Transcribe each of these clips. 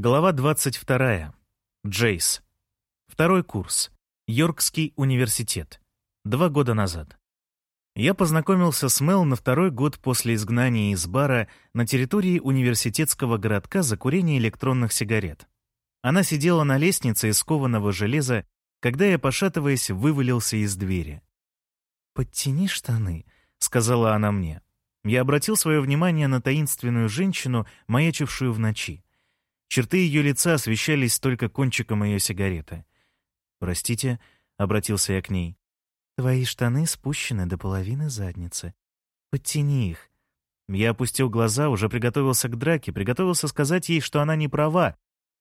Глава 22. Джейс. Второй курс. Йоркский университет. Два года назад. Я познакомился с Мел на второй год после изгнания из бара на территории университетского городка за курение электронных сигарет. Она сидела на лестнице из кованого железа, когда я, пошатываясь, вывалился из двери. «Подтяни штаны», — сказала она мне. Я обратил свое внимание на таинственную женщину, маячившую в ночи. Черты ее лица освещались только кончиком ее сигареты. «Простите», — обратился я к ней. «Твои штаны спущены до половины задницы. Подтяни их». Я опустил глаза, уже приготовился к драке, приготовился сказать ей, что она не права,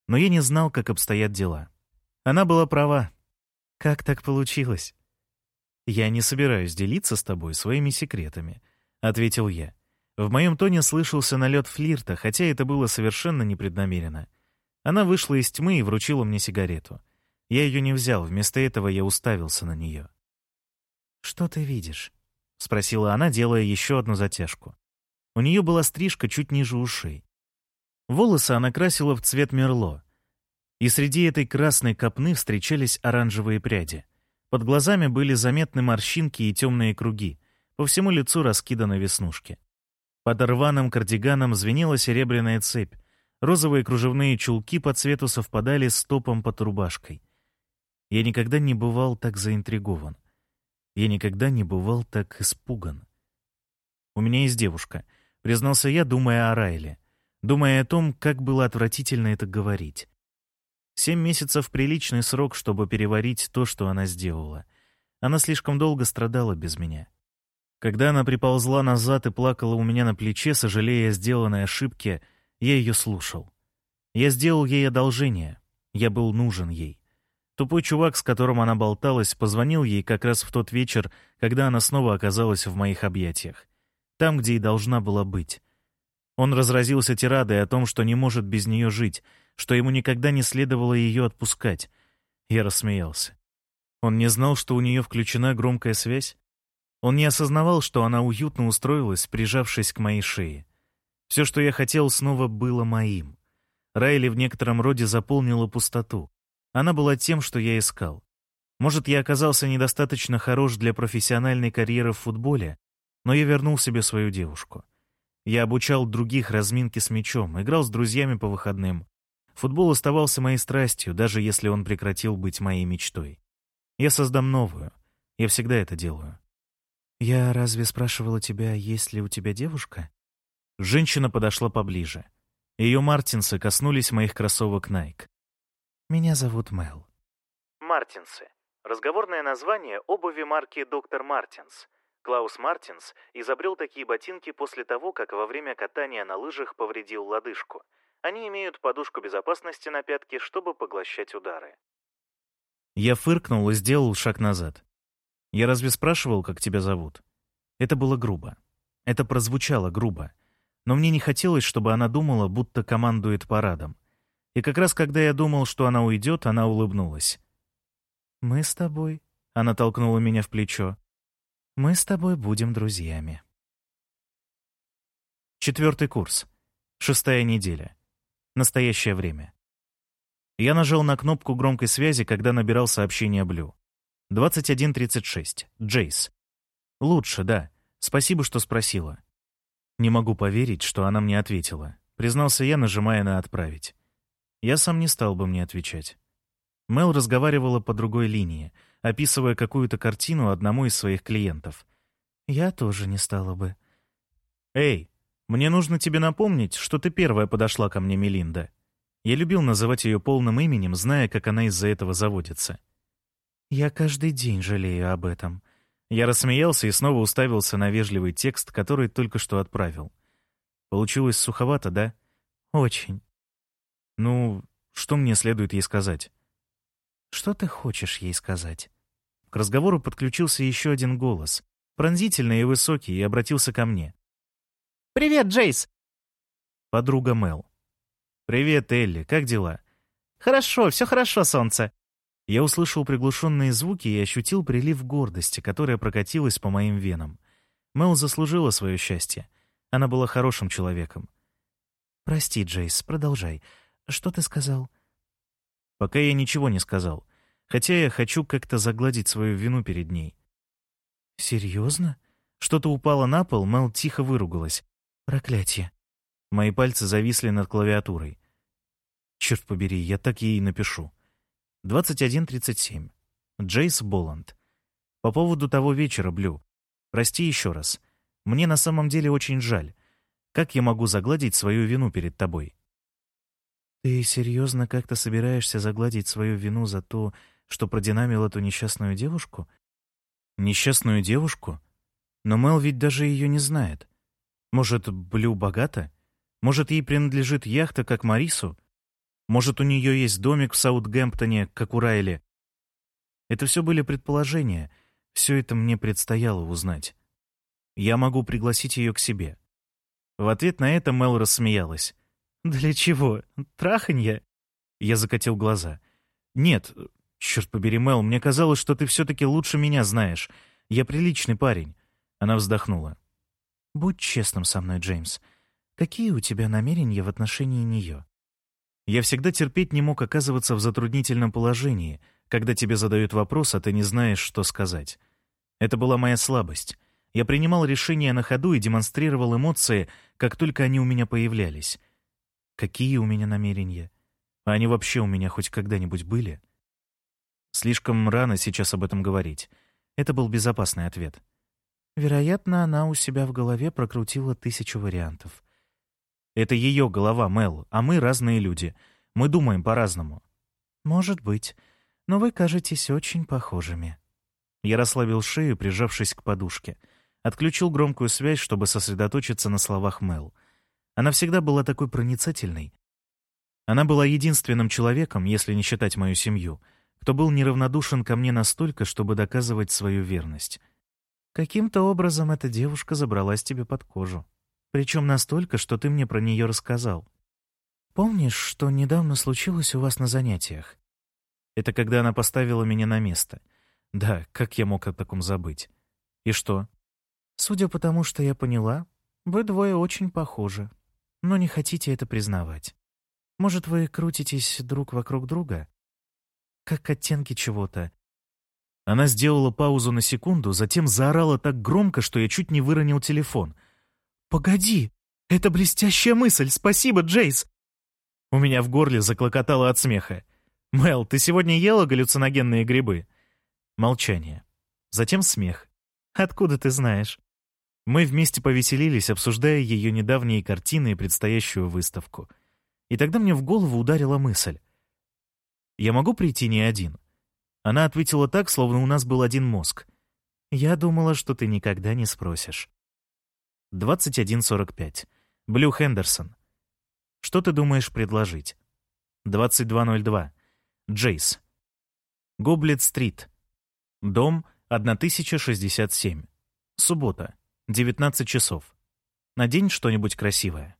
но я не знал, как обстоят дела. Она была права. «Как так получилось?» «Я не собираюсь делиться с тобой своими секретами», — ответил я. В моем тоне слышался налет флирта, хотя это было совершенно непреднамеренно. Она вышла из тьмы и вручила мне сигарету. Я ее не взял, вместо этого я уставился на нее. «Что ты видишь?» — спросила она, делая еще одну затяжку. У нее была стрижка чуть ниже ушей. Волосы она красила в цвет мерло. И среди этой красной копны встречались оранжевые пряди. Под глазами были заметны морщинки и темные круги. По всему лицу раскиданы веснушки. Под рваным кардиганом звенела серебряная цепь. Розовые кружевные чулки по цвету совпадали с топом под рубашкой. Я никогда не бывал так заинтригован. Я никогда не бывал так испуган. «У меня есть девушка», — признался я, думая о Райле, думая о том, как было отвратительно это говорить. Семь месяцев — приличный срок, чтобы переварить то, что она сделала. Она слишком долго страдала без меня. Когда она приползла назад и плакала у меня на плече, сожалея о сделанной ошибке, я ее слушал. Я сделал ей одолжение. Я был нужен ей. Тупой чувак, с которым она болталась, позвонил ей как раз в тот вечер, когда она снова оказалась в моих объятиях. Там, где и должна была быть. Он разразился тирадой о том, что не может без нее жить, что ему никогда не следовало ее отпускать. Я рассмеялся. Он не знал, что у нее включена громкая связь? Он не осознавал, что она уютно устроилась, прижавшись к моей шее. Все, что я хотел, снова было моим. Райли в некотором роде заполнила пустоту. Она была тем, что я искал. Может, я оказался недостаточно хорош для профессиональной карьеры в футболе, но я вернул себе свою девушку. Я обучал других разминки с мячом, играл с друзьями по выходным. Футбол оставался моей страстью, даже если он прекратил быть моей мечтой. Я создам новую. Я всегда это делаю. «Я разве спрашивала тебя, есть ли у тебя девушка?» Женщина подошла поближе. Ее мартинсы коснулись моих кроссовок Nike. «Меня зовут Мел». Мартинсы. Разговорное название обуви марки «Доктор Мартинс». Клаус Мартинс изобрел такие ботинки после того, как во время катания на лыжах повредил лодыжку. Они имеют подушку безопасности на пятке, чтобы поглощать удары. Я фыркнул и сделал шаг назад. Я разве спрашивал, как тебя зовут? Это было грубо. Это прозвучало грубо. Но мне не хотелось, чтобы она думала, будто командует парадом. И как раз когда я думал, что она уйдет, она улыбнулась. «Мы с тобой...» — она толкнула меня в плечо. «Мы с тобой будем друзьями». Четвертый курс. Шестая неделя. Настоящее время. Я нажал на кнопку громкой связи, когда набирал сообщение Блю. 21.36. Джейс. Лучше, да. Спасибо, что спросила. Не могу поверить, что она мне ответила. Признался я, нажимая на «Отправить». Я сам не стал бы мне отвечать. Мел разговаривала по другой линии, описывая какую-то картину одному из своих клиентов. Я тоже не стала бы. «Эй, мне нужно тебе напомнить, что ты первая подошла ко мне, Мелинда». Я любил называть ее полным именем, зная, как она из-за этого заводится. Я каждый день жалею об этом. Я рассмеялся и снова уставился на вежливый текст, который только что отправил. Получилось суховато, да? Очень. Ну, что мне следует ей сказать? Что ты хочешь ей сказать? К разговору подключился еще один голос, пронзительный и высокий, и обратился ко мне. «Привет, Джейс!» Подруга Мел. «Привет, Элли, как дела?» «Хорошо, все хорошо, солнце. Я услышал приглушенные звуки и ощутил прилив гордости, которая прокатилась по моим венам. Мел заслужила свое счастье. Она была хорошим человеком. «Прости, Джейс, продолжай. Что ты сказал?» Пока я ничего не сказал, хотя я хочу как-то загладить свою вину перед ней. «Серьезно?» Что-то упало на пол, Мел тихо выругалась. «Проклятие!» Мои пальцы зависли над клавиатурой. Черт побери, я так ей напишу. 21.37. Джейс Боланд. По поводу того вечера, Блю. Прости еще раз. Мне на самом деле очень жаль. Как я могу загладить свою вину перед тобой? Ты серьезно как-то собираешься загладить свою вину за то, что продинамил эту несчастную девушку? Несчастную девушку? Но Мел ведь даже ее не знает. Может, Блю богата? Может, ей принадлежит яхта, как Марису? Может, у нее есть домик в Саутгемптоне, как у Райли? Это все были предположения. Все это мне предстояло узнать. Я могу пригласить ее к себе. В ответ на это Мел рассмеялась. «Для чего? Траханье?» Я закатил глаза. «Нет, черт побери, Мел, мне казалось, что ты все-таки лучше меня знаешь. Я приличный парень». Она вздохнула. «Будь честным со мной, Джеймс. Какие у тебя намерения в отношении нее?» Я всегда терпеть не мог оказываться в затруднительном положении, когда тебе задают вопрос, а ты не знаешь, что сказать. Это была моя слабость. Я принимал решения на ходу и демонстрировал эмоции, как только они у меня появлялись. Какие у меня намерения? А они вообще у меня хоть когда-нибудь были? Слишком рано сейчас об этом говорить. Это был безопасный ответ. Вероятно, она у себя в голове прокрутила тысячу вариантов. Это ее голова, Мел, а мы разные люди. Мы думаем по-разному. Может быть, но вы кажетесь очень похожими. Я расслабил шею, прижавшись к подушке. Отключил громкую связь, чтобы сосредоточиться на словах Мел. Она всегда была такой проницательной. Она была единственным человеком, если не считать мою семью, кто был неравнодушен ко мне настолько, чтобы доказывать свою верность. Каким-то образом эта девушка забралась тебе под кожу. Причем настолько, что ты мне про нее рассказал. Помнишь, что недавно случилось у вас на занятиях? Это когда она поставила меня на место. Да, как я мог о таком забыть? И что? Судя по тому, что я поняла, вы двое очень похожи, но не хотите это признавать. Может, вы крутитесь друг вокруг друга? Как оттенки чего-то. Она сделала паузу на секунду, затем заорала так громко, что я чуть не выронил телефон — «Погоди! Это блестящая мысль! Спасибо, Джейс!» У меня в горле заклокотало от смеха. «Мел, ты сегодня ела галлюциногенные грибы?» Молчание. Затем смех. «Откуда ты знаешь?» Мы вместе повеселились, обсуждая ее недавние картины и предстоящую выставку. И тогда мне в голову ударила мысль. «Я могу прийти не один?» Она ответила так, словно у нас был один мозг. «Я думала, что ты никогда не спросишь». 21.45. Блю Хендерсон. Что ты думаешь предложить? 22.02. Джейс. Гоблет-стрит. Дом 1067. Суббота. 19 часов. Надень что-нибудь красивое.